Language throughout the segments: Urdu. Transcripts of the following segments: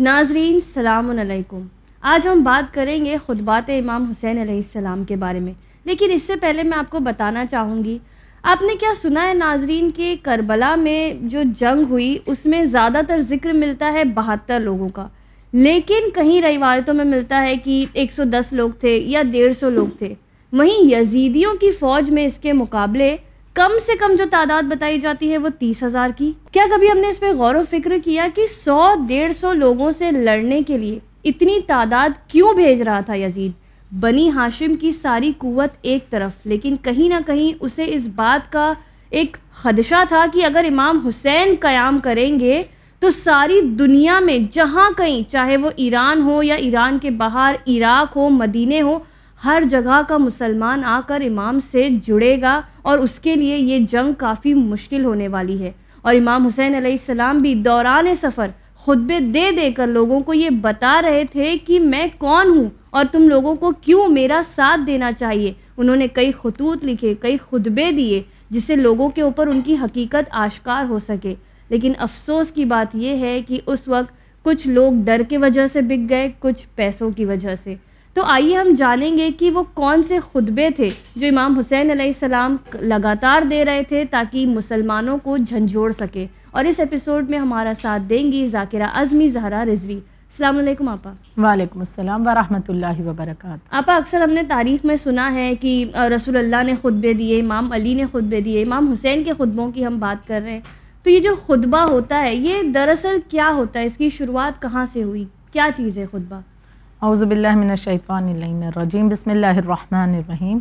ناظرین سلام علیکم۔ آج ہم بات کریں گے خطبات امام حسین علیہ السلام کے بارے میں۔ لیکن اس سے پہلے میں آپ کو بتانا چاہوں گی، آپ نے کیا سنا ہے ناظرین کہ کربلا میں جو جنگ ہوئی، اس میں زیادہ تر ذکر ملتا ہے بہتر لوگوں کا۔ لیکن کہیں روایتوں میں ملتا ہے کہ ایک سو دس لوگ تھے یا ڈیڑھ سو لوگ تھے۔ وہیں یزیدیوں کی فوج میں اس کے مقابلے کم سے کم جو تعداد بتائی جاتی ہے وہ تیس ہزار کی۔ کیا کبھی ہم نے اس پہ غور و فکر کیا کہ سو ڈیڑھ سو لوگوں سے لڑنے کے لیے اتنی تعداد کیوں بھیج رہا تھا یزید؟ بنی ہاشم کی ساری قوت ایک طرف، لیکن کہیں نہ کہیں اسے اس بات کا ایک خدشہ تھا کہ اگر امام حسین قیام کریں گے تو ساری دنیا میں جہاں کہیں، چاہے وہ ایران ہو یا ایران کے باہر، عراق ہو مدینے ہو ہر جگہ کا مسلمان آ کر امام سے جڑے گا اور اس کے لیے یہ جنگ کافی مشکل ہونے والی ہے۔ اور امام حسین علیہ السلام بھی دوران سفر خطبے دے دے کر لوگوں کو یہ بتا رہے تھے کہ میں کون ہوں اور تم لوگوں کو کیوں میرا ساتھ دینا چاہیے۔ انہوں نے کئی خطوط لکھے، کئی خطبے دیے جس سے لوگوں کے اوپر ان کی حقیقت آشکار ہو سکے۔ لیکن افسوس کی بات یہ ہے کہ اس وقت کچھ لوگ ڈر کے وجہ سے بک گئے، کچھ پیسوں کی وجہ سے۔ تو آئیے ہم جانیں گے کہ وہ کون سے خطبے تھے جو امام حسین علیہ السلام لگاتار دے رہے تھے تاکہ مسلمانوں کو جھنجھوڑ سکے اور اس ایپیسوڈ میں ہمارا ساتھ دیں گی ذاکرہ عزمی زہرا رضوی۔ السلام علیکم آپا۔ وعلیکم السلام ورحمۃ اللہ وبرکاتہ۔ آپا اکثر ہم نے تاریخ میں سنا ہے کہ رسول اللہ نے خطبے دیے امام علی نے خطبے دیے امام حسین کے خطبوں کی ہم بات کر رہے ہیں۔ تو یہ جو خطبہ ہوتا ہے یہ دراصل کیا ہوتا ہے؟ اس کی شروعات کہاں سے ہوئی؟ کیا چیز ہے خطبہ؟ اعوذ باللہ من الشیطان الرجیم، بسم اللہ الرحمن الرحیم۔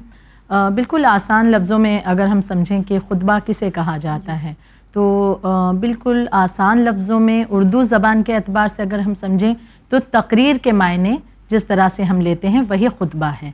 بالکل آسان لفظوں میں اگر ہم سمجھیں کہ خطبہ کسے کہا جاتا ہے، تو بالکل آسان لفظوں میں اردو زبان کے اعتبار سے اگر ہم سمجھیں، تو تقریر کے معنی جس طرح سے ہم لیتے ہیں وہی خطبہ ہے۔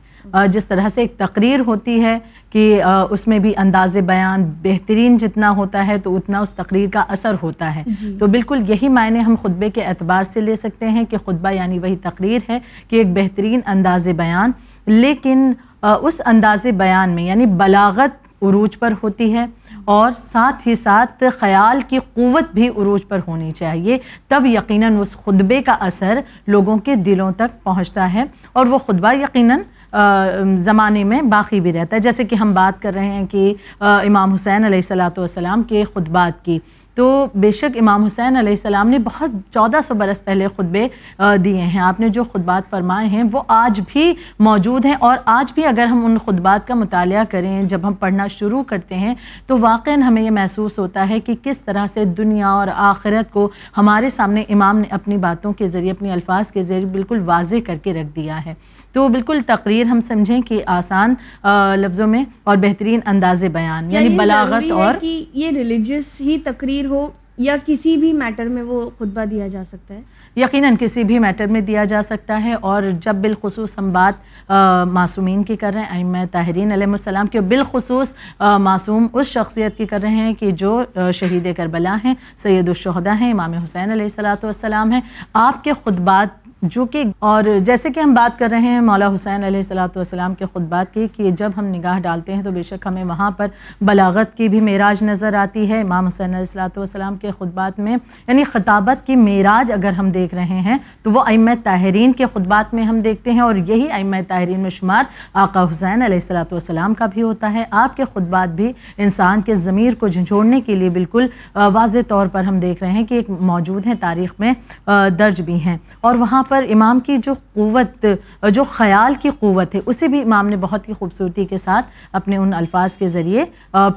جس طرح سے ایک تقریر ہوتی ہے کہ اس میں بھی انداز بیان بہترین جتنا ہوتا ہے تو اتنا اس تقریر کا اثر ہوتا ہے۔ جی۔ تو بالکل یہی معنی ہم خطبے کے اعتبار سے لے سکتے ہیں کہ خطبہ یعنی وہی تقریر ہے کہ ایک بہترین انداز بیان۔ لیکن اس انداز بیان میں یعنی بلاغت عروج پر ہوتی ہے۔ اور ساتھ ہی ساتھ خیال کی قوت بھی عروج پر ہونی چاہیے۔ تب یقیناً اس خطبے کا اثر لوگوں کے دلوں تک پہنچتا ہے اور وہ خطبہ یقیناً زمانے میں باقی بھی رہتا ہے۔ جیسے کہ ہم بات کر رہے ہیں کہ امام حسین علیہ السلاۃ والسلام کے خطبات کی۔ تو بے شک امام حسین علیہ السلام نے بہت چودہ سو برس پہلے خطبے دیے ہیں۔ آپ نے جو خطبات فرمائے ہیں وہ آج بھی موجود ہیں اور آج بھی اگر ہم ان خطبات کا مطالعہ کریں جب ہم پڑھنا شروع کرتے ہیں تو واقعا ہمیں یہ محسوس ہوتا ہے کہ کس طرح سے دنیا اور آخرت کو ہمارے سامنے امام نے اپنی باتوں کے ذریعے اپنی الفاظ کے ذریعے بالکل واضح کر کے رکھ دیا ہے۔ تو بالکل تقریر ہم سمجھیں کہ آسان لفظوں میں اور بہترین انداز بیان یعنی بلاغت اور یہ ریلیجس ہی تقریر ہو یا کسی بھی میٹر میں وہ خطبہ دیا جا سکتا ہے؟ یقیناً کسی بھی میٹر میں دیا جا سکتا ہے اور جب بالخصوص ہم بات معصومین کی کر رہے ہیں ام طاہرین علیہ السلام کی بالخصوص معصوم اس شخصیت کی کر رہے ہیں کہ جو شہید کربلا ہیں، سید الشہدہ ہیں، امام حسین علیہ السلاۃ والسلام ہیں، آپ کے خطبات جو کہ اور جیسے کہ ہم بات کر رہے ہیں مولا حسین علیہ السلاۃ والسلام کے خطبات کی کہ جب ہم نگاہ ڈالتے ہیں تو بے شک ہمیں وہاں پر بلاغت کی بھی معراج نظر آتی ہے۔ امام حسین علیہ السلاۃ والسلام کے خطبات میں یعنی خطابت کی معراج اگر ہم دیکھ رہے ہیں، تو وہ ائمہ طاہرین کے خطبات میں ہم دیکھتے ہیں اور یہی ائمہ طاہرین میں شمار آقا حسین علیہ السلاۃ والسلام کا بھی ہوتا ہے۔ آپ کے خطبات بھی انسان کے ضمیر کو جھنجھوڑنے کے لیے بالکل واضح طور پر ہم دیکھ رہے ہیں کہ ایک موجود ہیں، تاریخ میں درج بھی ہیں۔ اور وہاں پر پر امام کی جو قوت جو خیال کی قوت ہے اسے بھی امام نے بہت ہی خوبصورتی کے ساتھ اپنے ان الفاظ کے ذریعے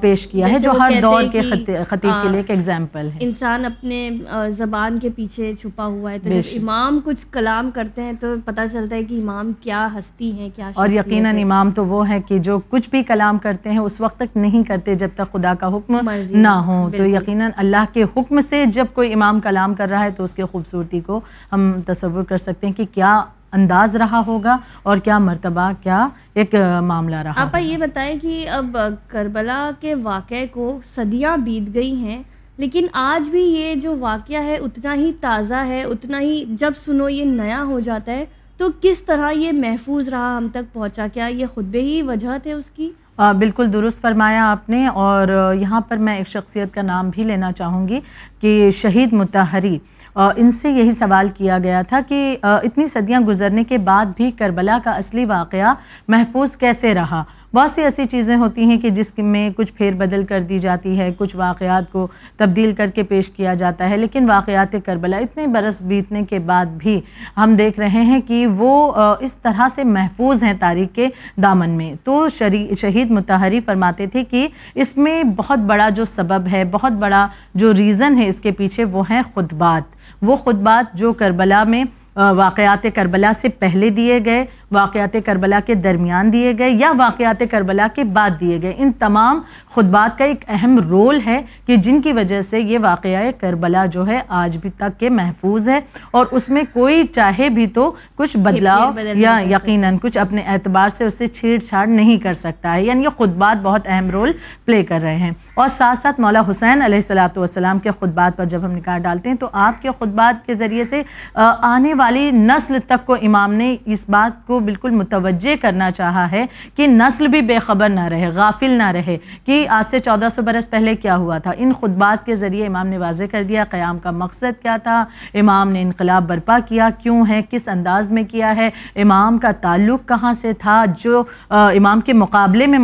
پیش کیا ہے جو ہر دور کے خطیب کے لیے ایک ایگزامپل ہے۔ انسان اپنے زبان کے پیچھے چھپا ہوا ہے تو جب امام کچھ کلام کرتے ہیں تو پتہ چلتا ہے کہ امام کیا ہستی ہیں کیا اور یقیناً امام تو وہ ہے کہ جو کچھ بھی کلام کرتے ہیں اس وقت تک نہیں کرتے جب تک خدا کا حکم نہ ہو تو یقیناً اللہ کے حکم سے جب کوئی امام کلام کر رہا ہے تو اس کے خوبصورتی کو ہم تصور کر سکتے ہیں کہ کیا انداز رہا ہوگا اور کیا مرتبہ کیا ایک معاملہ رہا آپ یہ بتائیں کہ اب کربلا کے واقعے کو صدیاں بیت گئی ہیں لیکن آج بھی یہ جو واقعہ ہے اتنا ہی تازہ ہے اتنا ہی جب سنو یہ نیا ہو جاتا ہے تو کس طرح یہ محفوظ رہا ہم تک پہنچا؟ کیا یہ خطبے ہی وجہ تھے اس کی؟ بالکل درست فرمایا آپ نے اور یہاں پر میں ایک شخصیت کا نام بھی لینا چاہوں گی کہ شہید متحری۔ ان سے یہی سوال کیا گیا تھا کہ اتنی صدیاں گزرنے کے بعد بھی کربلا کا اصلی واقعہ محفوظ کیسے رہا؟ بہت سی ایسی چیزیں ہوتی ہیں کہ جس میں کچھ پھیر بدل کر دی جاتی ہے، کچھ واقعات کو تبدیل کر کے پیش کیا جاتا ہے، لیکن واقعات کربلا اتنے برس بیتنے کے بعد بھی ہم دیکھ رہے ہیں کہ وہ اس طرح سے محفوظ ہیں تاریخ کے دامن میں۔ تو شہید متحری فرماتے تھے کہ اس میں بہت بڑا جو سبب ہے، بہت بڑا جو ریزن ہے اس کے پیچھے وہ ہیں خطبات۔ وہ خطبات جو کربلا میں واقعات کربلا سے پہلے دیے گئے واقعات کربلا کے درمیان دیے گئے یا واقعات کربلا کے بعد دیے گئے۔ ان تمام خطبات کا ایک اہم رول ہے کہ جن کی وجہ سے یہ واقعہ کربلا جو ہے آج بھی تک کے محفوظ ہے اور اس میں کوئی چاہے بھی تو کچھ بدلاؤ یا یقیناً کچھ اپنے اعتبار سے اسے چھیڑ چھاڑ نہیں کر سکتا ہے۔ یعنی یہ خطبات بہت اہم رول پلے کر رہے ہیں۔ اور ساتھ ساتھ مولا حسین علیہ السلاۃ والسلام کے خطبات پر جب ہم نکال ڈالتے ہیں تو آپ کے خطبات کے ذریعے سے آنے والی نسل تک کو امام نے اس بات کو بالکل متوجہ کرنا چاہا ہے کہ نسل بھی بے خبر نہ رہے، غافل نہ رہے کہ آج سے چودہ سو برس پہلے کیا ہوا تھا؟ ان خطبات کے ذریعے امام نے واضح کر دیا قیام کا مقصد کیا تھا، امام نے انقلاب برپا کیا، کیوں ہے، کس انداز میں کیا ہے، امام کا تعلق کہاں سے تھا؟ جو امام کے مقابلے میں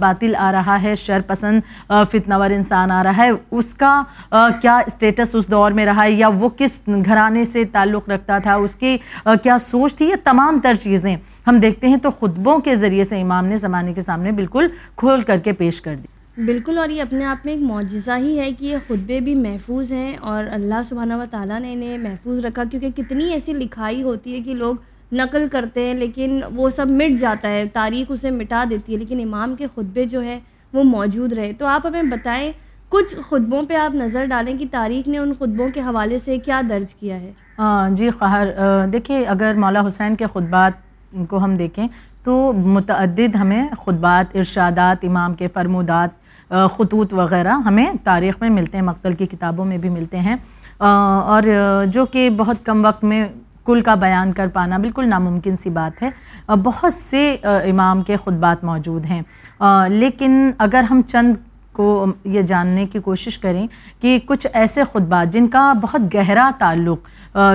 باطل آ رہا ہے، شر پسند فتنور انسان آ رہا ہے، اس کا کیا اسٹیٹس اس دور میں رہا ہے یا وہ کس گھرانے سے تعلق رکھتا تھا؟ اس کی کیا سوچ تھی؟ یہ تمام تر چیز چیزیں۔ ہم دیکھتے ہیں تو خطبوں کے ذریعے سے امام نے زمانے کے سامنے بالکل کھول کر کے پیش کر دی۔ بالکل اور یہ اپنے آپ میں ایک معجزہ ہی ہے کہ یہ خطبے بھی محفوظ ہیں اور اللہ سبحانہ و تعالیٰ نے انہیں محفوظ رکھا کیونکہ کتنی ایسی لکھائی ہوتی ہے کہ لوگ نقل کرتے ہیں لیکن وہ سب مٹ جاتا ہے تاریخ اسے مٹا دیتی ہے لیکن امام کے خطبے جو ہیں وہ موجود رہے۔ تو آپ ہمیں بتائیں کچھ خطبوں پہ آپ نظر ڈالیں کہ تاریخ نے ان خطبوں کے حوالے سے کیا درج کیا ہے؟ جی قہر دیکھیے اگر مولا حسین کے خطبات کو ہم دیکھیں تو متعدد ہمیں خطبات، ارشادات، امام کے فرمودات خطوط وغیرہ ہمیں تاریخ میں ملتے ہیں، مقتل کی کتابوں میں بھی ملتے ہیں۔ اور جو کہ بہت کم وقت میں کل کا بیان کر پانا بالکل ناممکن سی بات ہے۔ بہت سے امام کے خطبات موجود ہیں۔ لیکن اگر ہم چند کو یہ جاننے کی کوشش کریں کہ کچھ ایسے خطبات جن کا بہت گہرا تعلق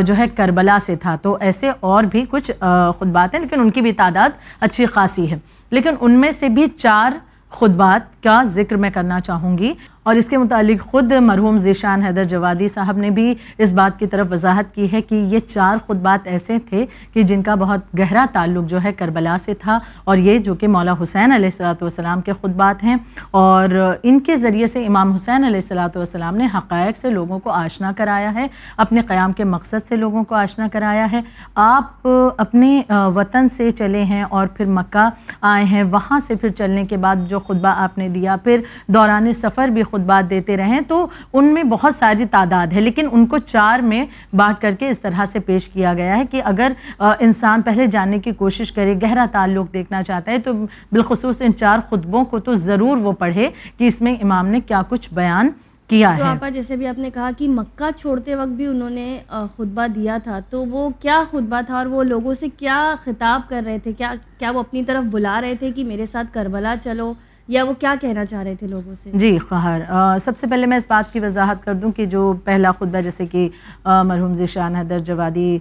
جو ہے کربلا سے تھا، تو ایسے اور بھی کچھ خطبات ہیں، لیکن ان کی بھی تعداد اچھی خاصی ہے۔ لیکن ان میں سے بھی چار خطبات کا ذکر میں کرنا چاہوں گی۔ اور اس کے متعلق خود مرحوم ذیشان حیدر جوادی صاحب نے بھی اس بات کی طرف وضاحت کی ہے کہ یہ چار خطبات ایسے تھے کہ جن کا بہت گہرا تعلق جو ہے کربلا سے تھا اور یہ جو کہ مولا حسین علیہ السلاۃ والسلام کے خطبات ہیں اور ان کے ذریعے سے امام حسین علیہ السلاۃ والسلام نے حقائق سے لوگوں کو آشنا کرایا ہے، اپنے قیام کے مقصد سے لوگوں کو آشنا کرایا ہے۔ آپ اپنے وطن سے چلے ہیں اور پھر مکہ آئے ہیں، وہاں سے پھر چلنے کے بعد جو خطبہ آپ نے دیا، پھر دوران سفر بھی خود خطبات دیتے رہیں تو ان میں بہت ساری تعداد ہے۔ لیکن ان کو چار میں بانٹ کر کے اس طرح سے پیش کیا گیا ہے کہ اگر انسان پہلے جاننے کی کوشش کرے گہرا تعلق دیکھنا چاہتا ہے تو بالخصوص ان چار خطبوں کو تو ضرور وہ پڑھے کہ اس میں امام نے کیا کچھ بیان کیا ہے۔ آپا جیسے بھی آپ نے کہا کہ مکہ چھوڑتے وقت بھی انہوں نے خطبہ دیا تھا تو وہ کیا خطبہ تھا اور وہ لوگوں سے کیا خطاب کر رہے تھے؟ کیا کیا وہ اپنی طرف بلا رہے تھے کہ میرے ساتھ کربلا چلو؟ یا وہ کیا کہنا چاہ رہے تھے لوگوں سے؟ جی خواہر۔ سب سے پہلے میں اس بات کی وضاحت کر دوں کہ جو پہلا خطبہ جیسے کہ مرحوم ذیشان حیدر جوادی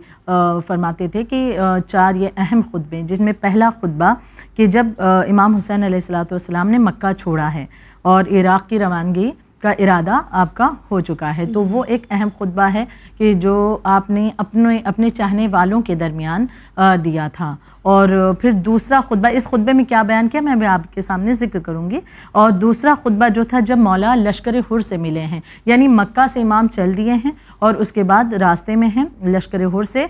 فرماتے تھے کہ چار یہ اہم خطبے جن میں پہلا خطبہ کہ جب امام حسین علیہ السلاۃ والسلام نے مکہ چھوڑا ہے اور عراق کی روانگی کا ارادہ آپ کا ہو چکا ہے، تو وہ ایک اہم خطبہ ہے کہ جو آپ نے اپنے اپنے چاہنے والوں کے درمیان دیا تھا۔ اور پھر دوسرا خطبہ، اس خطبے میں کیا بیان کیا؟ میں بھی آپ کے سامنے ذکر کروں گی۔ اور دوسرا خطبہ جو تھا، جب مولا لشکر حر سے ملے ہیں یعنی مکہ سے امام چل دیے ہیں اور اس کے بعد راستے میں ہیں، لشکر حر سے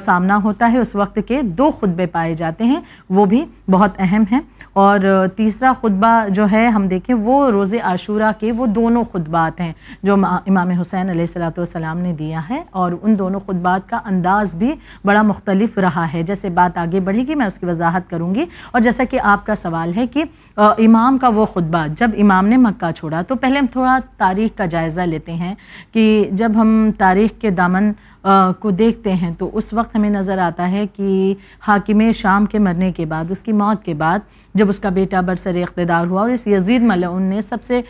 سامنا ہوتا ہے۔ اس وقت کے دو خطبے پائے جاتے ہیں، وہ بھی بہت اہم ہیں۔ اور تیسرا خطبہ جو ہے، ہم دیکھیں، وہ روز عاشورہ کے وہ دونوں خطبات ہیں جو امام حسین علیہ السلاۃ والسلام نے دیا ہے۔ اور ان دونوں خطبات کا انداز بھی بڑا مختلف رہا ہے۔ جیسے بات آگے پڑھے گی، میں اس کی وضاحت کروں گی۔ اور جیسا کہ آپ کا سوال ہے کہ امام کا وہ خطبہ، جب امام نے مکہ چھوڑا، تو پہلے ہم تھوڑا تاریخ کا جائزہ لیتے ہیں کہ جب ہم تاریخ کے دامن کو دیکھتے ہیں تو اس وقت ہمیں نظر آتا ہے کہ حاکم شام کے مرنے کے بعد اس کی موت کے بعد جب اس کا بیٹا برسر اقتدار ہوا اور اس یزید ملعون نے سب سے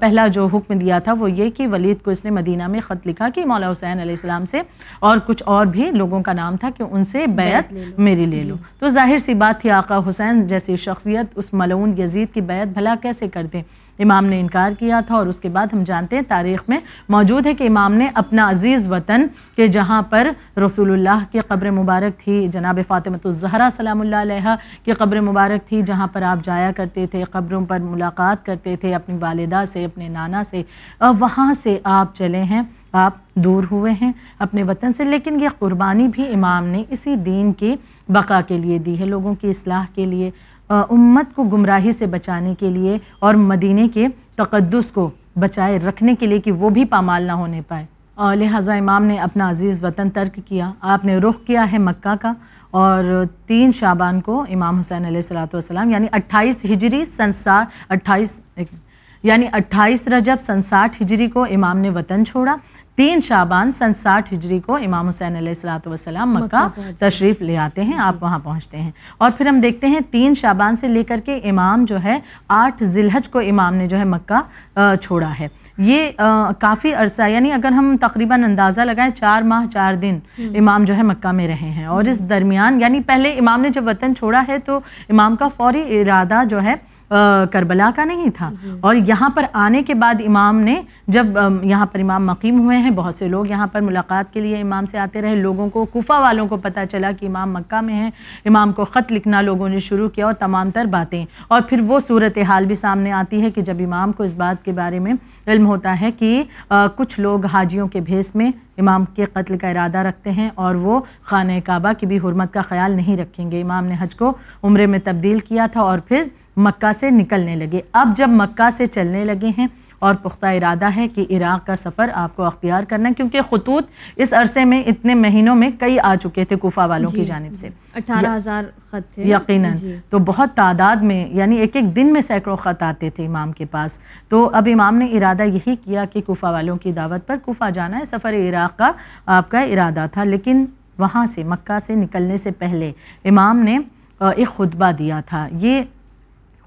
پہلا جو حکم دیا تھا وہ یہ کہ ولید کو اس نے مدینہ میں خط لکھا کہ مولا حسین علیہ السلام سے اور کچھ اور بھی لوگوں کا نام تھا کہ ان سے بیعت میری لے لو۔ جی۔ تو ظاہر سی بات تھی آقا حسین جیسی شخصیت اس ملعون یزید کی بیعت بھلا کیسے کر دیں امام نے انکار کیا تھا اور اس کے بعد ہم جانتے ہیں تاریخ میں موجود ہے کہ امام نے اپنا عزیز وطن کہ جہاں پر رسول اللہ کی قبر مبارک تھی، جناب فاطمۃ الزہرا سلام اللہ علیہ کی قبر مبارک تھی، جہاں پر آپ جایا کرتے تھے، قبروں پر ملاقات کرتے تھے، اپنی والدہ سے، اپنے نانا سے۔ وہاں سے آپ چلے ہیں، آپ دور ہوئے ہیں اپنے وطن سے، لیکن یہ قربانی بھی امام نے اسی دین کی بقا کے لیے دی ہے، لوگوں کی اصلاح کے لیے۔ امت کو گمراہی سے بچانے کے لیے اور مدینے کے تقدس کو بچائے رکھنے کے لیے کہ وہ بھی پامال نہ ہونے پائے۔ لہٰذا امام نے اپنا عزیز وطن ترک کیا۔ آپ نے رخ کیا ہے مکہ کا اور تین شابان کو امام حسین علیہ السلاۃ والسلام یعنی اٹھائیس ہجری سنسار اٹھائیس یعنی اٹھائیس رجب سنساٹھ ہجری کو امام نے وطن چھوڑا۔ تین شابان سن ساٹھ ہجری کو امام حسین علیہ السلاۃ والسلام مکہ تشریف لے آتے ہیں آپ وہاں پہنچتے ہیں۔ اور پھر ہم دیکھتے ہیں تین شابان سے لے کر کے امام جو ہے آٹھ ذلحج کو امام نے جو ہے مکہ چھوڑا ہے۔ یہ کافی عرصہ یعنی اگر ہم تقریباً اندازہ لگائیں چار ماہ چار دن امام جو ہے مکہ میں رہے ہیں۔ اور اس درمیان یعنی پہلے امام نے جب وطن چھوڑا ہے تو امام کا فوری ارادہ جو ہے کربلا کا نہیں تھا۔ جی۔ اور یہاں پر آنے کے بعد امام نے جب یہاں پر امام مقیم ہوئے ہیں بہت سے لوگ یہاں پر ملاقات کے لیے امام سے آتے رہے۔ لوگوں کو کفا والوں کو پتہ چلا کہ امام مکہ میں ہیں۔ امام کو خط لکھنا لوگوں نے شروع کیا اور تمام تر باتیں۔ اور پھر وہ صورت حال بھی سامنے آتی ہے کہ جب امام کو اس بات کے بارے میں علم ہوتا ہے کہ کچھ لوگ حاجیوں کے بھیس میں امام کے قتل کا ارادہ رکھتے ہیں اور وہ خانہ کعبہ کی بھی حرمت کا خیال نہیں رکھیں گے۔ امام نے حج کو عمرے میں تبدیل کیا تھا اور پھر مکہ سے نکلنے لگے۔ اب جب مکہ سے چلنے لگے ہیں اور پختہ ارادہ ہے کہ عراق کا سفر آپ کو اختیار کرنا کیونکہ خطوط اس عرصے میں اتنے مہینوں میں کئی آ چکے تھے کوفہ والوں کی جی، جانب سے۔ اٹھارہ ہزار خط تھے۔ یقیناً۔ جی۔ تو بہت تعداد میں یعنی ایک ایک دن میں سینکڑوں خط آتے تھے امام کے پاس۔ تو اب امام نے ارادہ یہی کیا کہ کوفہ والوں کی دعوت پر کوفہ جانا ہے سفر عراق کا آپ کا ارادہ تھا۔ لیکن وہاں سے مکہ سے نکلنے سے پہلے امام نے ایک خطبہ دیا تھا۔ یہ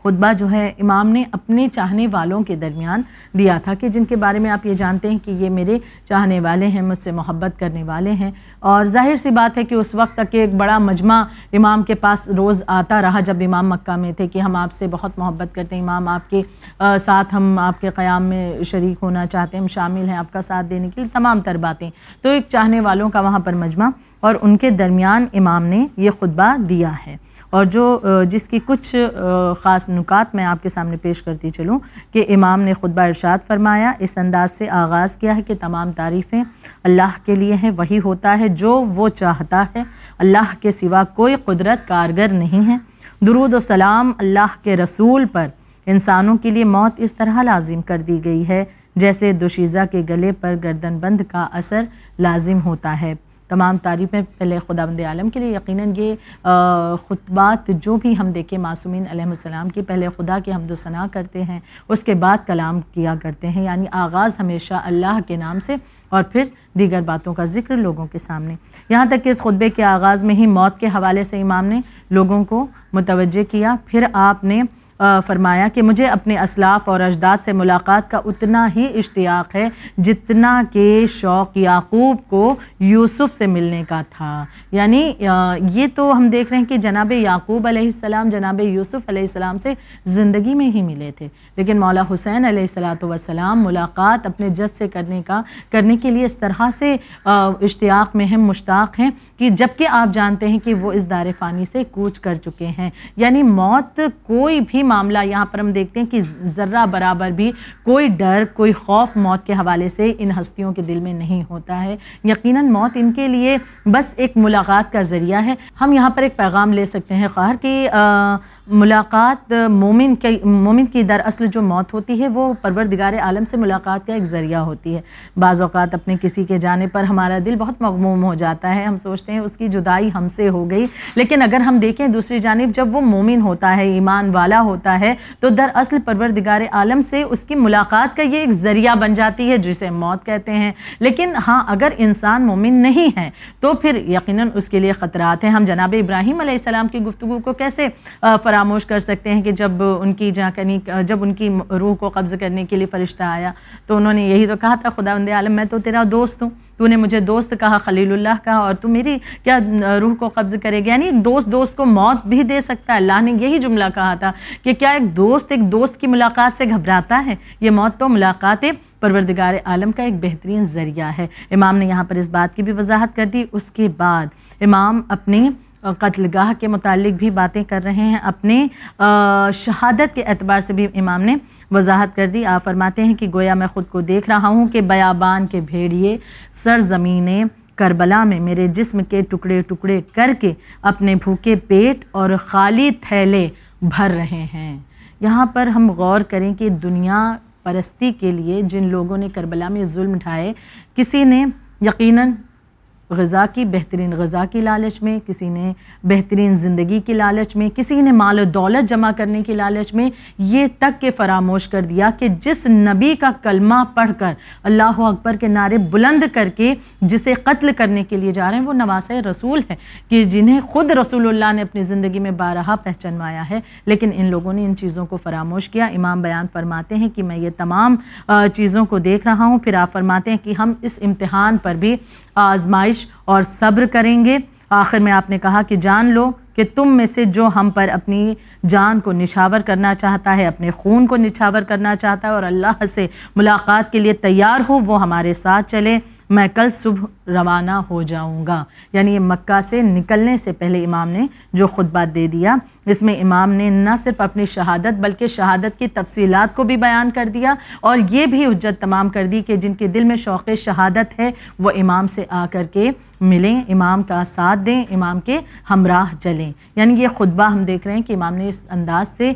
خطبہ جو ہے امام نے اپنے چاہنے والوں کے درمیان دیا تھا کہ جن کے بارے میں آپ یہ جانتے ہیں کہ یہ میرے چاہنے والے ہیں، مجھ سے محبت کرنے والے ہیں۔ اور ظاہر سی بات ہے کہ اس وقت تک ایک بڑا مجمع امام کے پاس روز آتا رہا جب امام مکہ میں تھے کہ ہم آپ سے بہت محبت کرتے ہیں۔ امام آپ کے ساتھ ہم آپ کے قیام میں شریک ہونا چاہتے ہیں۔ ہم شامل ہیں آپ کا ساتھ دینے کے لیے، تمام تر باتیں۔ تو ایک چاہنے والوں کا وہاں پر مجمع اور ان کے درمیان امام نے یہ خطبہ دیا ہے۔ اور جو جس کی کچھ خاص نکات میں آپ کے سامنے پیش کرتی چلوں کہ امام نے خطبہ ارشاد فرمایا، اس انداز سے آغاز کیا ہے کہ تمام تعریفیں اللہ کے لیے ہیں، وہی ہوتا ہے جو وہ چاہتا ہے۔ اللہ کے سوا کوئی قدرت کارگر نہیں ہے۔ درود و سلام اللہ کے رسول پر انسانوں کے لیے موت اس طرح لازم کر دی گئی ہے جیسے دوشیزہ کے گلے پر گردن بند کا اثر لازم ہوتا ہے۔ تمام تعریفیں پہلے خدا بند عالم کے لیے، یقیناً یہ خطبات جو بھی ہم دیکھیں معصومین علیہ السلام کی، پہلے خدا کے حمد و ثناء کرتے ہیں، اس کے بعد کلام کیا کرتے ہیں یعنی آغاز ہمیشہ اللہ کے نام سے اور پھر دیگر باتوں کا ذکر لوگوں کے سامنے۔ یہاں تک کہ اس خطبے کے آغاز میں ہی موت کے حوالے سے امام نے لوگوں کو متوجہ کیا، پھر آپ نے فرمایا کہ مجھے اپنے اسلاف اور اجداد سے ملاقات کا اتنا ہی اشتیاق ہے جتنا کہ شوق یعقوب کو یوسف سے ملنے کا تھا۔ یعنی یہ تو ہم دیکھ رہے ہیں کہ جناب یعقوب علیہ السلام، جناب یوسف علیہ السلام سے زندگی میں ہی ملے تھے۔ لیکن مولا حسین علیہ السلاۃ والسلام ملاقات اپنے جد سے کرنے کا، کرنے کے لیے اس طرح سے اشتیاق میں ہم مشتاق ہیں کہ جبکہ آپ جانتے ہیں کہ وہ اس دار فانی سے کوچ کر چکے ہیں۔ یعنی موت کوئی بھی معاملہ یہاں پر ہم دیکھتے ہیں کہ ذرہ برابر بھی کوئی ڈر، کوئی خوف موت کے حوالے سے ان ہستیوں کے دل میں نہیں ہوتا ہے۔ یقیناً موت ان کے لیے بس ایک ملاقات کا ذریعہ ہے۔ ہم یہاں پر ایک پیغام لے سکتے ہیں، خواہر، کہ ملاقات مومن کی مومن کی در اصل جو موت ہوتی ہے، وہ پروردگار عالم سے ملاقات کا ایک ذریعہ ہوتی ہے۔ بعض اوقات اپنے کسی کے جانے پر ہمارا دل بہت مغموم ہو جاتا ہے۔ ہم سوچتے ہیں اس کی جدائی ہم سے ہو گئی۔ لیکن اگر ہم دیکھیں دوسری جانب، جب وہ مومن ہوتا ہے، ایمان والا ہوتا ہے، تو در اصل پروردگار عالم سے اس کی ملاقات کا یہ ایک ذریعہ بن جاتی ہے، جسے موت کہتے ہیں۔ لیکن ہاں اگر انسان مومن نہیں ہے، تو پھر یقیناً اس کے لیے خطرات ہیں۔ ہم جناب ابراہیم علیہ السلام کی گفتگو کو کیسے فراموش کر سکتے ہیں کہ جب ان کی جہاں کنی، جب ان کی روح کو قبض کرنے کے لیے فرشتہ آیا، تو انہوں نے یہی تو کہا تھا، خدا بند عالم، میں تو تیرا دوست ہوں، تو نے مجھے دوست کہا، خلیل اللہ کہا، اور تو میری کیا روح کو قبض کرے گا؟ یعنی ایک دوست دوست کو موت بھی دے سکتا ہے۔ اللہ نے یہی جملہ کہا تھا کہ کیا ایک دوست ایک دوست کی ملاقات سے گھبراتا ہے؟ یہ موت تو ملاقات پروردگار عالم کا ایک بہترین ذریعہ ہے۔ امام نے یہاں پر اس بات کی بھی وضاحت کر دی۔ اس کے بعد امام اپنی قتل گاہ کے متعلق بھی باتیں کر رہے ہیں۔ اپنے شہادت کے اعتبار سے بھی امام نے وضاحت کر دی۔ آپ فرماتے ہیں کہ گویا میں خود کو دیکھ رہا ہوں کہ بیابان کے بھیڑیے سرزمینیں کربلا میں میرے جسم کے ٹکڑے ٹکڑے کر کے اپنے بھوکے پیٹ اور خالی تھیلے بھر رہے ہیں۔ یہاں پر ہم غور کریں کہ دنیا پرستی کے لیے جن لوگوں نے کربلا میں ظلم اٹھائے کسی نے یقیناً غذا کی، بہترین غذا کی لالچ میں، کسی نے بہترین زندگی کی لالچ میں، کسی نے مال و دولت جمع کرنے کی لالچ میں، یہ تک کہ فراموش کر دیا کہ جس نبی کا کلمہ پڑھ کر اللہ اکبر کے نعرے بلند کر کے جسے قتل کرنے کے لیے جا رہے ہیں، وہ نواس رسول ہے کہ جنہیں خود رسول اللہ نے اپنی زندگی میں بارہا پہچنوایا ہے۔ لیکن ان لوگوں نے ان چیزوں کو فراموش کیا۔ امام بیان فرماتے ہیں کہ میں یہ تمام چیزوں کو دیکھ رہا ہوں۔ پھر آپ فرماتے ہیں کہ ہم اس امتحان پر بھی آزمائش اور صبر کریں گے۔ آخر میں آپ نے کہا کہ جان لو کہ تم میں سے جو ہم پر اپنی جان کو نشاور کرنا چاہتا ہے، اپنے خون کو نشاور کرنا چاہتا ہے اور اللہ سے ملاقات کے لیے تیار ہو، وہ ہمارے ساتھ چلے۔ میں کل صبح روانہ ہو جاؤں گا۔ یعنی مکہ سے نکلنے سے پہلے امام نے جو خطبہ دے دیا اس میں امام نے نہ صرف اپنی شہادت بلکہ شہادت کی تفصیلات کو بھی بیان کر دیا اور یہ بھی حجت تمام کر دی کہ جن کے دل میں شوق شہادت ہے، وہ امام سے آ کر کے ملیں، امام کا ساتھ دیں، امام کے ہمراہ چلیں یعنی یہ خطبہ ہم دیکھ رہے ہیں کہ امام نے اس انداز سے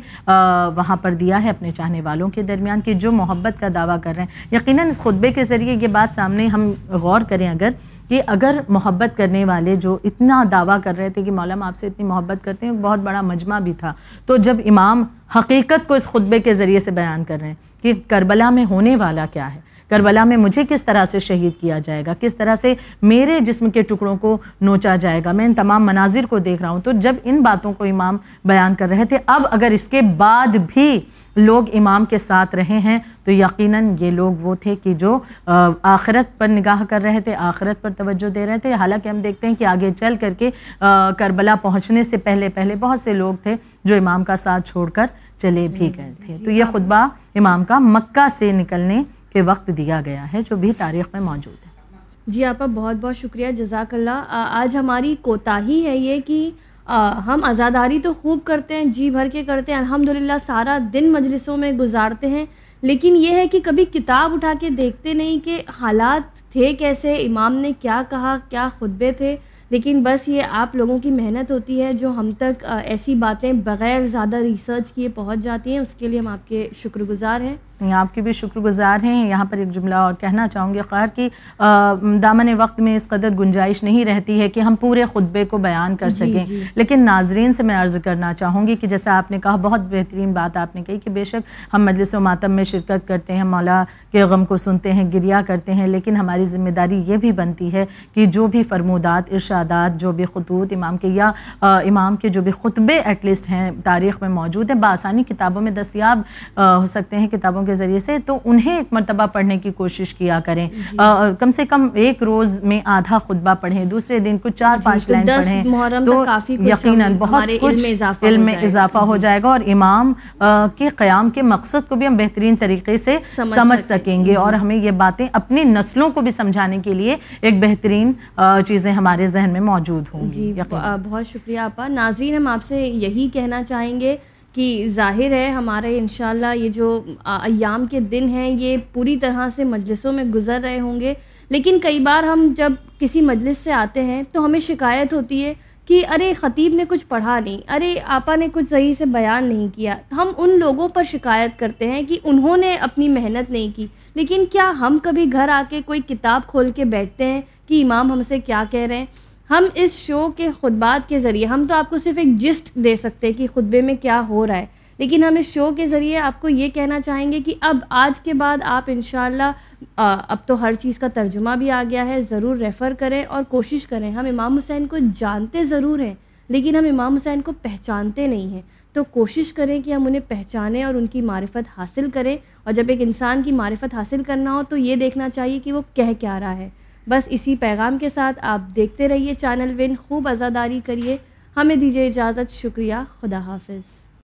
وہاں پر دیا ہے اپنے چاہنے والوں کے درمیان کہ جو محبت کا دعویٰ کر رہے ہیں۔ یقیناً اس خطبے کے ذریعے یہ بات سامنے ہم غور کریں اگر کہ اگر محبت کرنے والے جو اتنا دعویٰ کر رہے تھے کہ مولانا آپ سے اتنی محبت کرتے ہیں، بہت بڑا مجمع بھی تھا۔ تو جب امام حقیقت کو اس خطبے کے ذریعے سے بیان کر رہے ہیں کہ کربلا میں ہونے والا کیا ہے، کربلا میں مجھے کس طرح سے شہید کیا جائے گا، کس طرح سے میرے جسم کے ٹکڑوں کو نوچا جائے گا، میں ان تمام مناظر کو دیکھ رہا ہوں۔ تو جب ان باتوں کو امام بیان کر رہے تھے، اب اگر اس کے بعد بھی لوگ امام کے ساتھ رہے ہیں تو یقیناً یہ لوگ وہ تھے کہ جو آخرت پر نگاہ کر رہے تھے آخرت پر توجہ دے رہے تھے۔ حالانکہ ہم دیکھتے ہیں کہ آگے چل کر کے کربلا پہنچنے سے پہلے پہلے بہت سے لوگ تھے جو امام کا ساتھ چھوڑ کر چلے بھی گئے تھے۔ تو یہ خطبہ امام کا مکہ سے نکلنے کے وقت دیا گیا ہے جو بھی تاریخ میں موجود ہے۔ جی آپا بہت بہت شکریہ جزاک اللہ۔ آج ہماری کوتاہی ہے یہ کہ ہم آزاداری تو خوب کرتے ہیں جی بھر کے کرتے ہیں، الحمدللہ سارا دن مجلسوں میں گزارتے ہیں۔ لیکن یہ ہے کہ کبھی کتاب اٹھا کے دیکھتے نہیں کہ حالات تھے کیسے، امام نے کیا کہا، کیا خطبے تھے۔ لیکن بس یہ آپ لوگوں کی محنت ہوتی ہے جو ہم تک ایسی باتیں بغیر زیادہ ریسرچ کیے پہنچ جاتی ہیں۔ اس کے لیے ہم آپ کے شکر گزار ہیں۔ آپ کی بھی شکر گزار ہیں۔ یہاں پر ایک جملہ اور کہنا چاہوں گی خیر کہ دامن وقت میں اس قدر گنجائش نہیں رہتی ہے کہ ہم پورے خطبے کو بیان کر جی، سکیں۔ جی۔ لیکن ناظرین سے میں عرض کرنا چاہوں گی کہ جیسا آپ نے کہا بہت بہترین بات آپ نے کہی کہ بے شک ہم مجلس و ماتم میں شرکت کرتے ہیں مولا کے غم کو سنتے ہیں گریا کرتے ہیں۔ لیکن ہماری ذمہ داری یہ بھی بنتی ہے کہ جو بھی فرمودات ارشادات جو بھی خطوط امام کے یا امام کے جو بھی خطبے ایٹ لیسٹ ہیں تاریخ میں موجود ہیں۔ بآسانی کتابوں میں دستیاب ہو سکتے ہیں کتابوں کے ذریعے سے تو انہیں ایک مرتبہ پڑھنے کی کوشش کیا کریں۔ جی۔ کم سے کم ایک روز میں آدھا خطبہ پڑھیں دوسرے دن کچھ چار جی، پانچ لائن پڑھیں۔ تو یقیناً بہت کچھ علم میں اضافہ ہو جی۔ جائے گا اور امام کے قیام کے مقصد کو بھی ہم بہترین طریقے سے سمجھ سکیں۔ گے۔ اور ہمیں یہ باتیں اپنی نسلوں کو بھی سمجھانے کے لیے ایک بہترین چیزیں ہمارے ذہن میں موجود ہوں گی۔ بہت شکریہ آپا۔ ناظرین ہم آپ سے یہی کہنا چاہیں گے۔ کہ ظاہر ہے، ہمارے انشاءاللہ یہ جو ایام کے دن ہیں، یہ پوری طرح سے مجلسوں میں گزر رہے ہوں گے۔ لیکن کئی بار ہم جب کسی مجلس سے آتے ہیں تو ہمیں شکایت ہوتی ہے کہ ارے، خطیب نے کچھ پڑھا نہیں، ارے، آپا نے کچھ صحیح سے بیان نہیں کیا۔ ہم ان لوگوں پر شکایت کرتے ہیں کہ انہوں نے اپنی محنت نہیں کی۔ لیکن کیا ہم کبھی گھر آ کے کوئی کتاب کھول کے بیٹھتے ہیں کہ امام ہم سے کیا کہہ رہے ہیں؟ ہم اس شو کے خطبات کے ذریعے، ہم تو آپ کو صرف ایک جسٹ دے سکتے ہیں کہ خطبے میں کیا ہو رہا ہے، لیکن ہم اس شو کے ذریعے آپ کو یہ کہنا چاہیں گے کہ اب آج کے بعد آپ انشاءاللہ اب تو ہر چیز کا ترجمہ بھی آ گیا ہے، ضرور ریفر کریں اور کوشش کریں۔ ہم امام حسین کو جانتے ضرور ہیں، لیکن ہم امام حسین کو پہچانتے نہیں ہیں۔ تو کوشش کریں کہ ہم انہیں پہچانیں اور ان کی معرفت حاصل کریں۔ اور جب ایک انسان کی معرفت حاصل کرنا ہو تو یہ دیکھنا چاہیے کہ وہ کہہ کیا رہا ہے۔ بس اسی پیغام کے ساتھ آپ دیکھتے رہیے چینل ون، خوب عزاداری کریے۔ ہمیں دیجیے اجازت، شکریہ، خدا حافظ۔